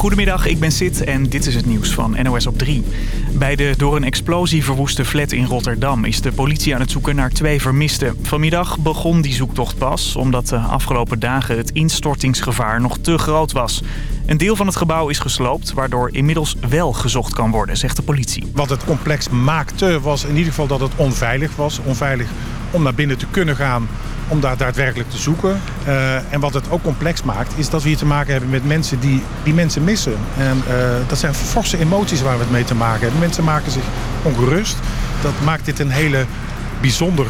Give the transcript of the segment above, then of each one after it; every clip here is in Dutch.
Goedemiddag, ik ben Sid en dit is het nieuws van NOS op 3. Bij de door een explosie verwoeste flat in Rotterdam is de politie aan het zoeken naar twee vermisten. Vanmiddag begon die zoektocht pas, omdat de afgelopen dagen het instortingsgevaar nog te groot was. Een deel van het gebouw is gesloopt, waardoor inmiddels wel gezocht kan worden, zegt de politie. Wat het complex maakte was in ieder geval dat het onveilig was. Onveilig om naar binnen te kunnen gaan om daar daadwerkelijk te zoeken. Uh, en wat het ook complex maakt, is dat we hier te maken hebben met mensen die, die mensen missen. En uh, dat zijn forse emoties waar we het mee te maken hebben. Mensen maken zich ongerust. Dat maakt dit een hele bijzonder,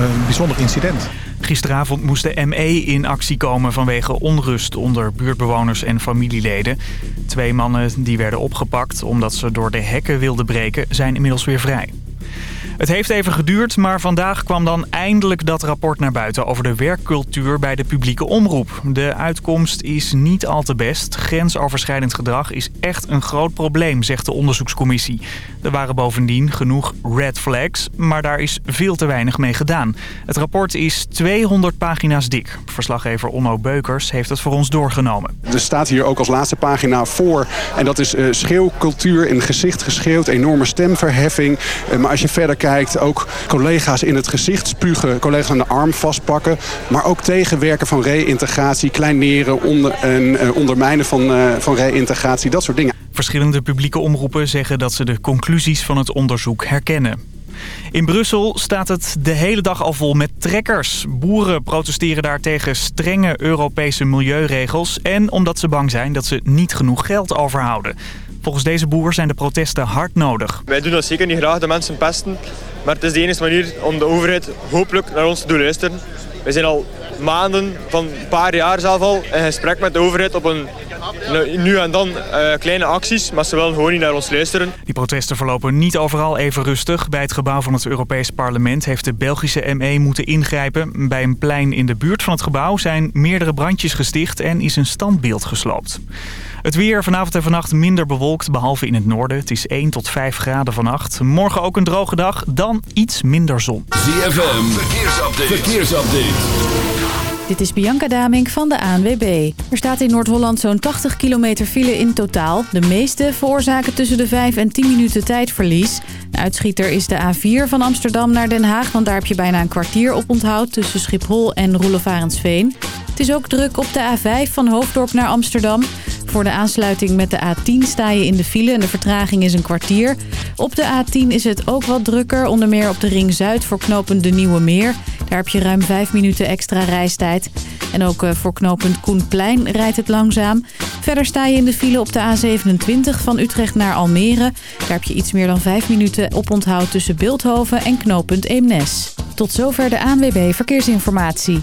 een bijzonder incident. Gisteravond moest de ME in actie komen vanwege onrust onder buurtbewoners en familieleden. Twee mannen die werden opgepakt omdat ze door de hekken wilden breken zijn inmiddels weer vrij. Het heeft even geduurd, maar vandaag kwam dan eindelijk dat rapport naar buiten over de werkcultuur bij de publieke omroep. De uitkomst is niet al te best. Grensoverschrijdend gedrag is echt een groot probleem, zegt de onderzoekscommissie. Er waren bovendien genoeg red flags, maar daar is veel te weinig mee gedaan. Het rapport is 200 pagina's dik. Verslaggever Onno Beukers heeft het voor ons doorgenomen. Er staat hier ook als laatste pagina voor, en dat is uh, schreeuwcultuur in gezicht geschreeuwd, enorme stemverheffing. Uh, maar als je verder kijkt, ook collega's in het gezicht spugen, collega's aan de arm vastpakken. Maar ook tegenwerken van reïntegratie, kleineren onder, en uh, ondermijnen van, uh, van reïntegratie, dat soort dingen. Verschillende publieke omroepen zeggen dat ze de conclusies van het onderzoek herkennen. In Brussel staat het de hele dag al vol met trekkers. Boeren protesteren daar tegen strenge Europese milieuregels... en omdat ze bang zijn dat ze niet genoeg geld overhouden. Volgens deze boer zijn de protesten hard nodig. Wij doen dat zeker niet graag, de mensen pesten. Maar het is de enige manier om de overheid hopelijk naar ons te doen luisteren. We zijn al maanden, van een paar jaar zelf al, in gesprek met de overheid op een nu en dan uh, kleine acties, maar ze willen gewoon niet naar ons luisteren. Die protesten verlopen niet overal even rustig. Bij het gebouw van het Europees Parlement heeft de Belgische ME moeten ingrijpen. Bij een plein in de buurt van het gebouw zijn meerdere brandjes gesticht en is een standbeeld gesloopt. Het weer vanavond en vannacht minder bewolkt, behalve in het noorden. Het is 1 tot 5 graden vannacht. Morgen ook een droge dag, dan iets minder zon. ZFM, verkeersupdate. verkeersupdate. Dit is Bianca Damink van de ANWB. Er staat in Noord-Holland zo'n 80 kilometer file in totaal. De meeste veroorzaken tussen de 5 en 10 minuten tijdverlies. Uitschieter is de A4 van Amsterdam naar Den Haag... want daar heb je bijna een kwartier op onthoud tussen Schiphol en Roelofarensveen. Het is ook druk op de A5 van Hoofddorp naar Amsterdam... Voor de aansluiting met de A10 sta je in de file en de vertraging is een kwartier. Op de A10 is het ook wat drukker, onder meer op de Ring Zuid voor knooppunt De Nieuwe Meer. Daar heb je ruim 5 minuten extra reistijd. En ook eh, voor knooppunt Koenplein rijdt het langzaam. Verder sta je in de file op de A27 van Utrecht naar Almere. Daar heb je iets meer dan 5 minuten op onthoud tussen Beeldhoven en knooppunt Eemnes. Tot zover de ANWB Verkeersinformatie.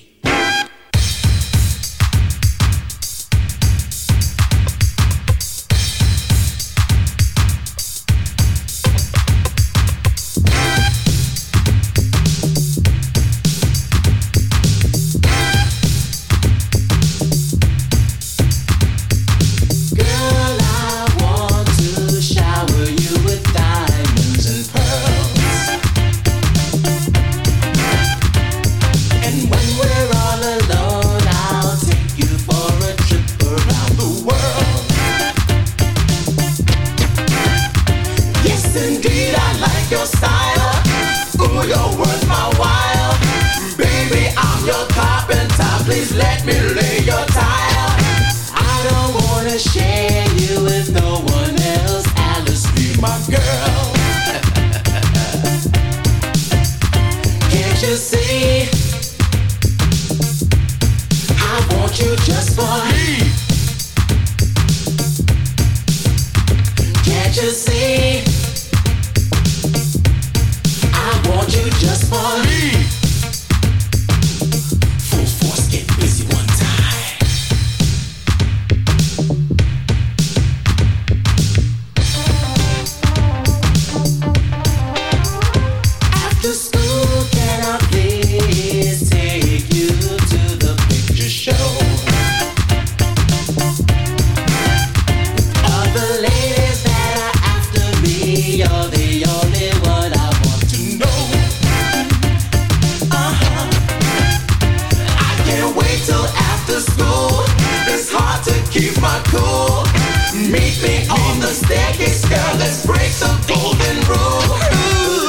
on the staircase, girl, let's break the golden rule.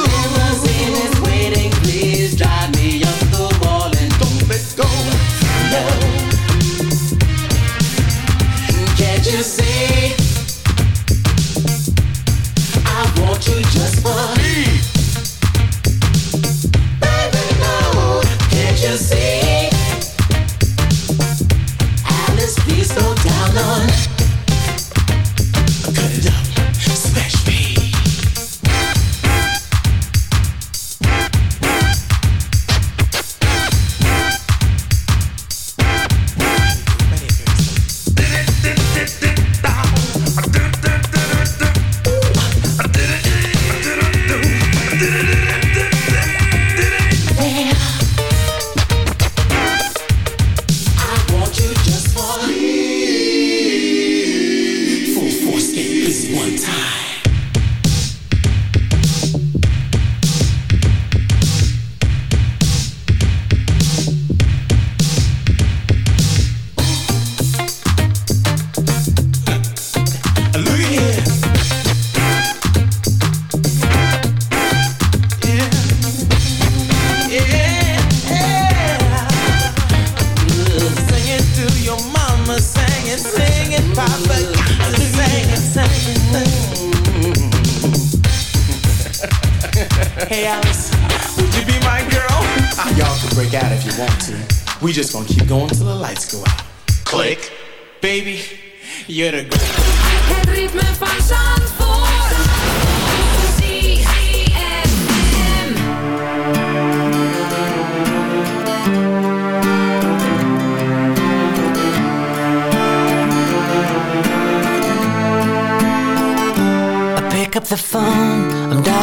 Limousine is waiting, please drive me don't let go. No. Can't you see?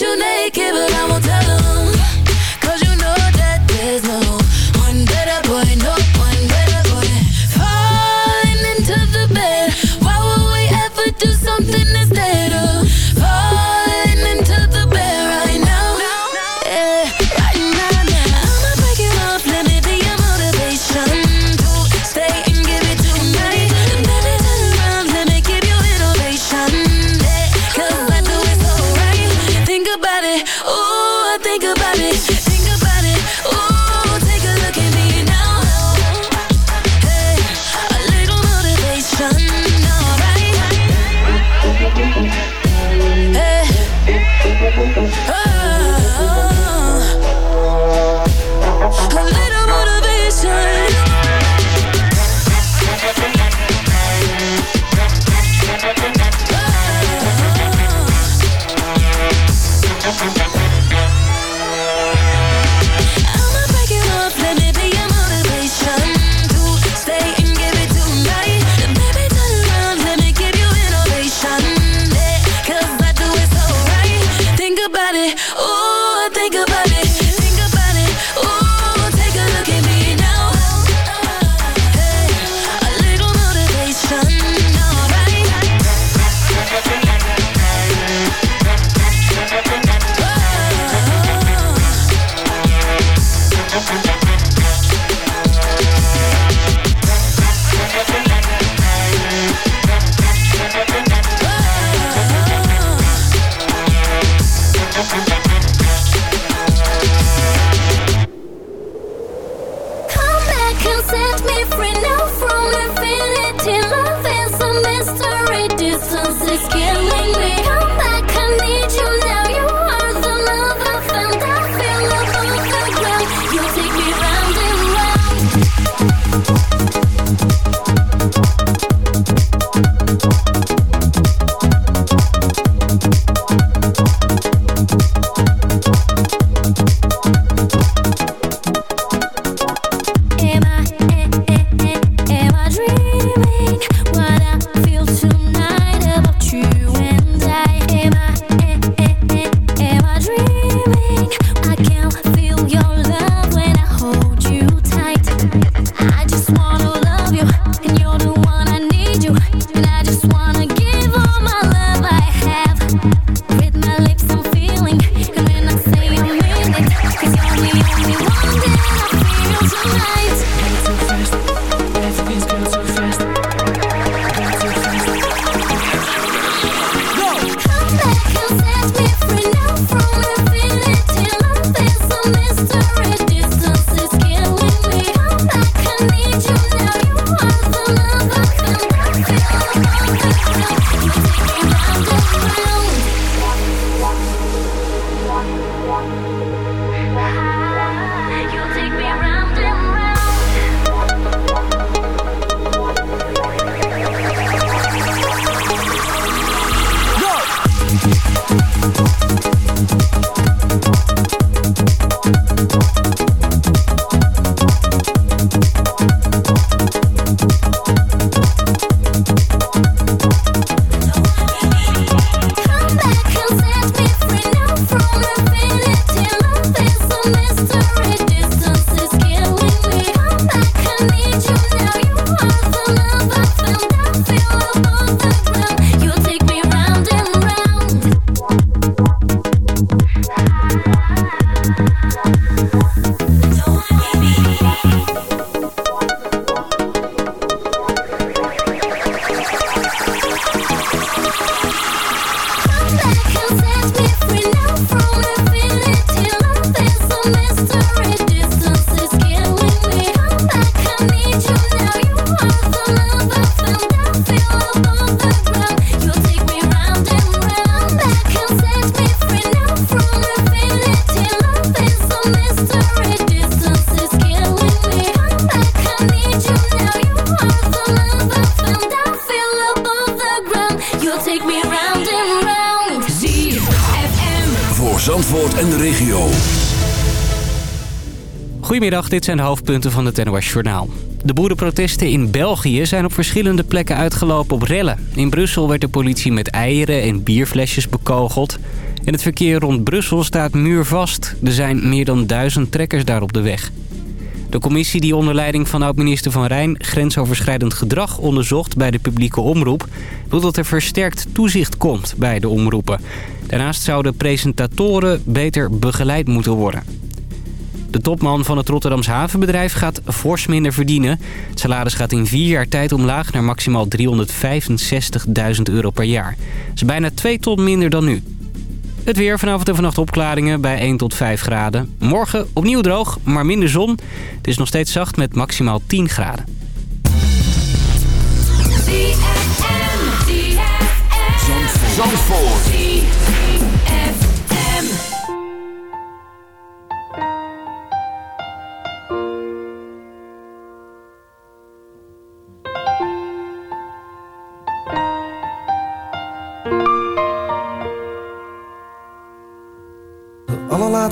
you naked, but I won't Dit zijn de hoofdpunten van het NOS Journaal. De boerenprotesten in België zijn op verschillende plekken uitgelopen op rellen. In Brussel werd de politie met eieren en bierflesjes bekogeld. En het verkeer rond Brussel staat muurvast. Er zijn meer dan duizend trekkers daar op de weg. De commissie die onder leiding van oud-minister Van Rijn... grensoverschrijdend gedrag onderzocht bij de publieke omroep... wil dat er versterkt toezicht komt bij de omroepen. Daarnaast zouden presentatoren beter begeleid moeten worden. De topman van het Rotterdams havenbedrijf gaat fors minder verdienen. Het salaris gaat in vier jaar tijd omlaag naar maximaal 365.000 euro per jaar. Dat is bijna 2 ton minder dan nu. Het weer vanavond en vannacht opklaringen bij 1 tot 5 graden. Morgen opnieuw droog, maar minder zon. Het is nog steeds zacht met maximaal 10 graden.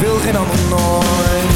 wil geen ander nooit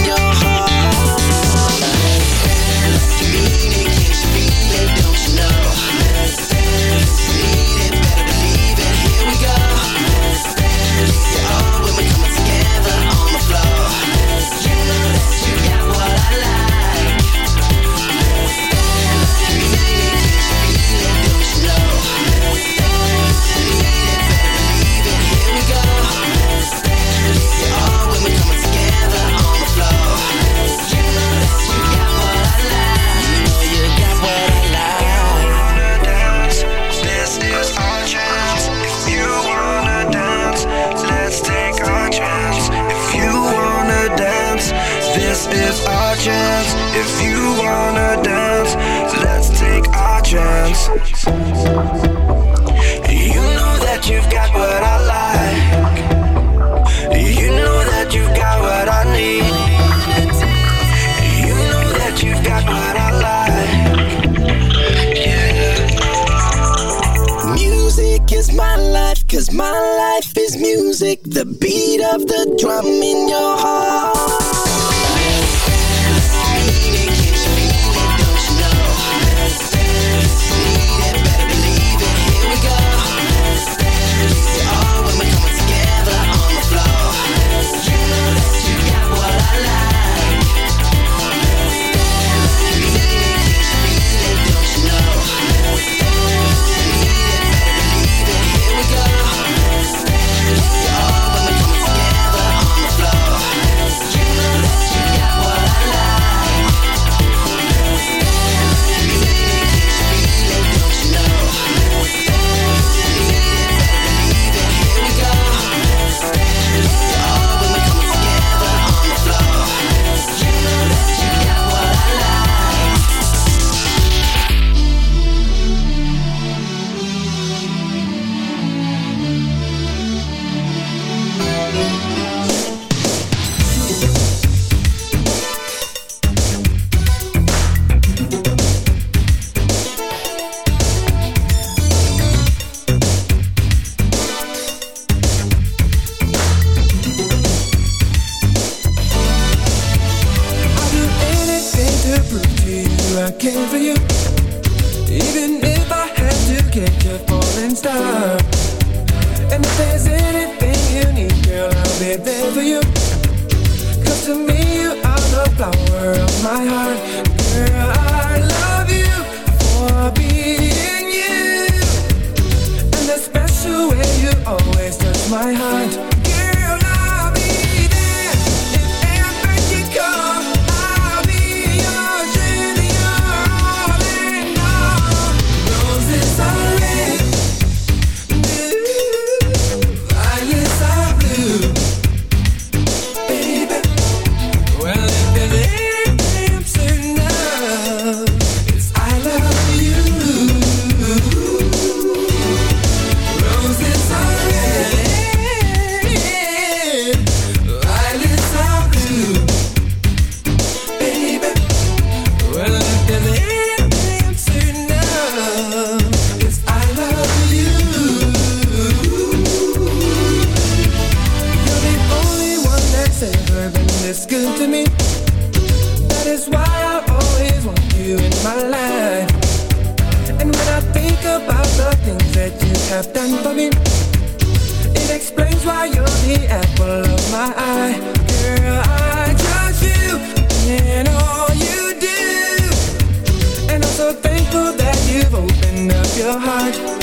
Your heart.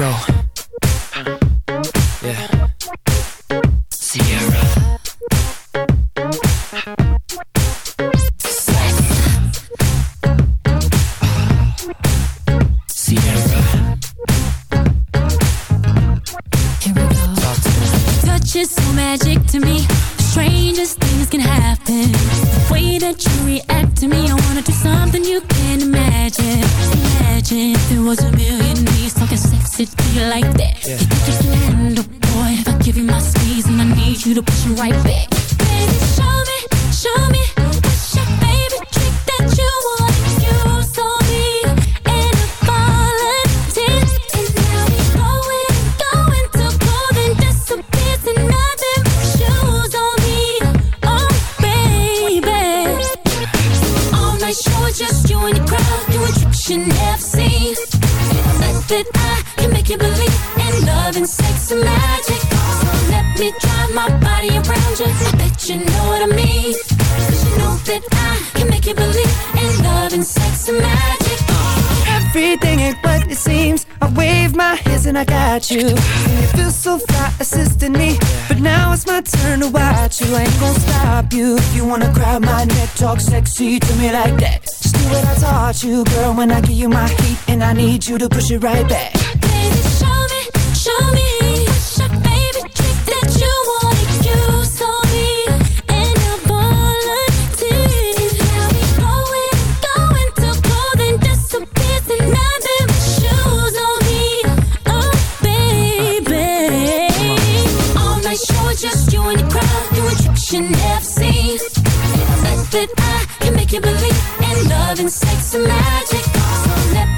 Go. Need you to push it right back. Baby, show me, show me. Your that you on me? And your. Now we going, going nothing but shoes on me. Oh, baby. All night just you and the crowd doing tricks you never seen. That I can make you believe in love and sex and magic.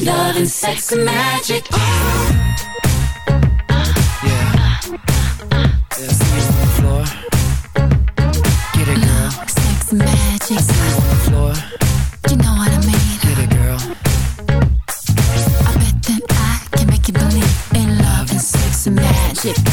in love and sex magic. Oh. Floor. You know what I mean. Get it, girl. I bet that I can make you believe in love and magic. Yeah,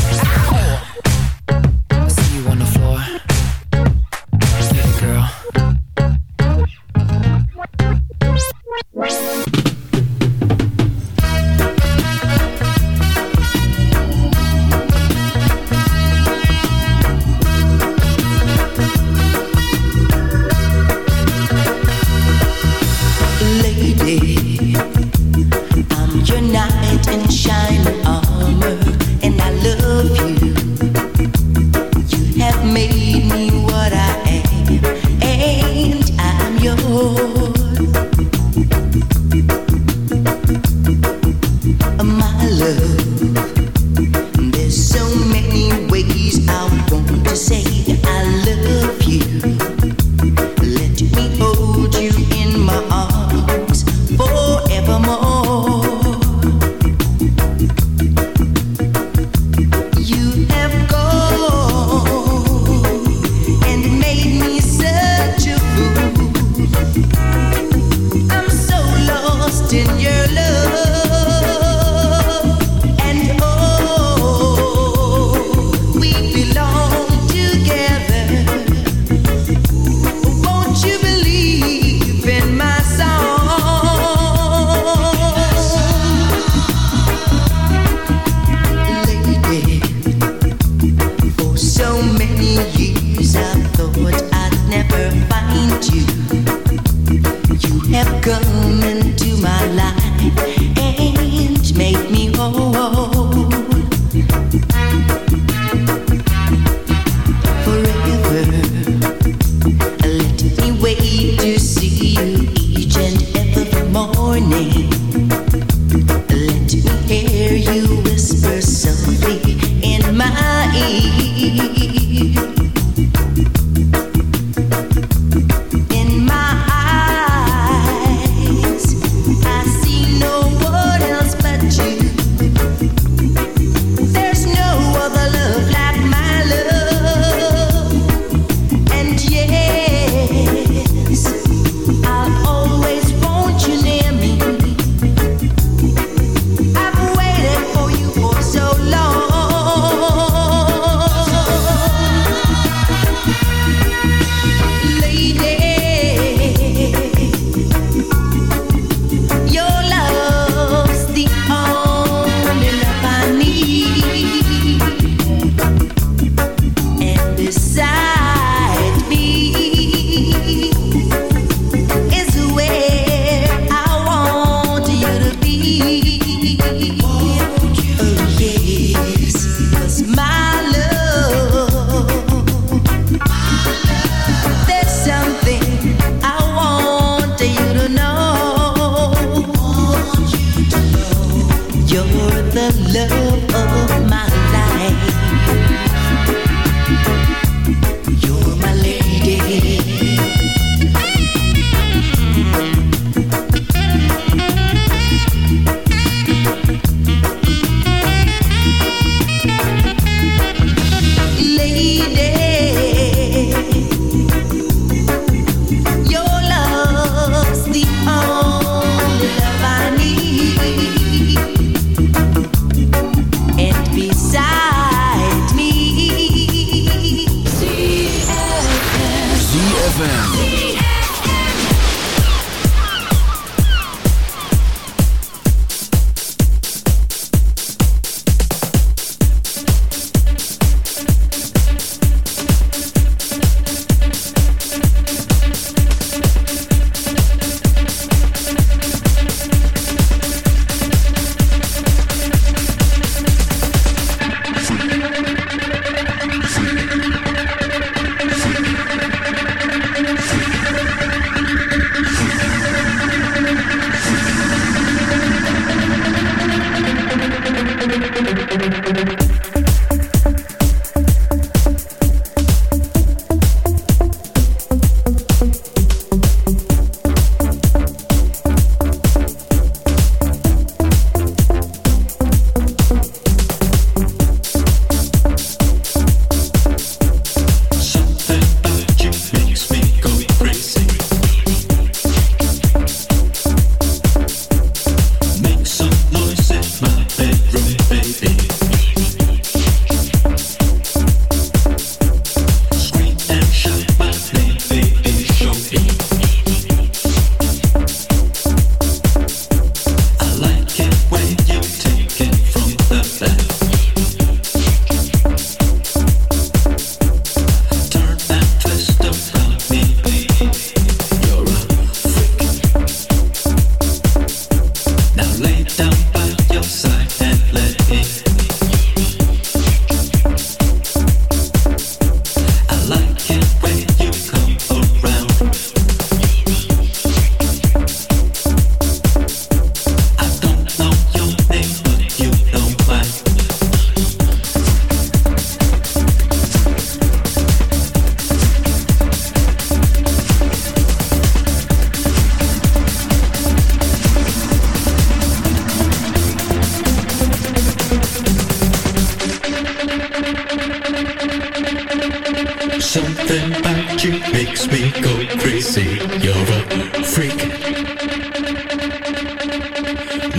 makes me go crazy. You're a freak.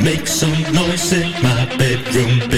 Make some noise in my bedroom.